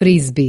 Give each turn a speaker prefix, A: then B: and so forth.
A: فريسبي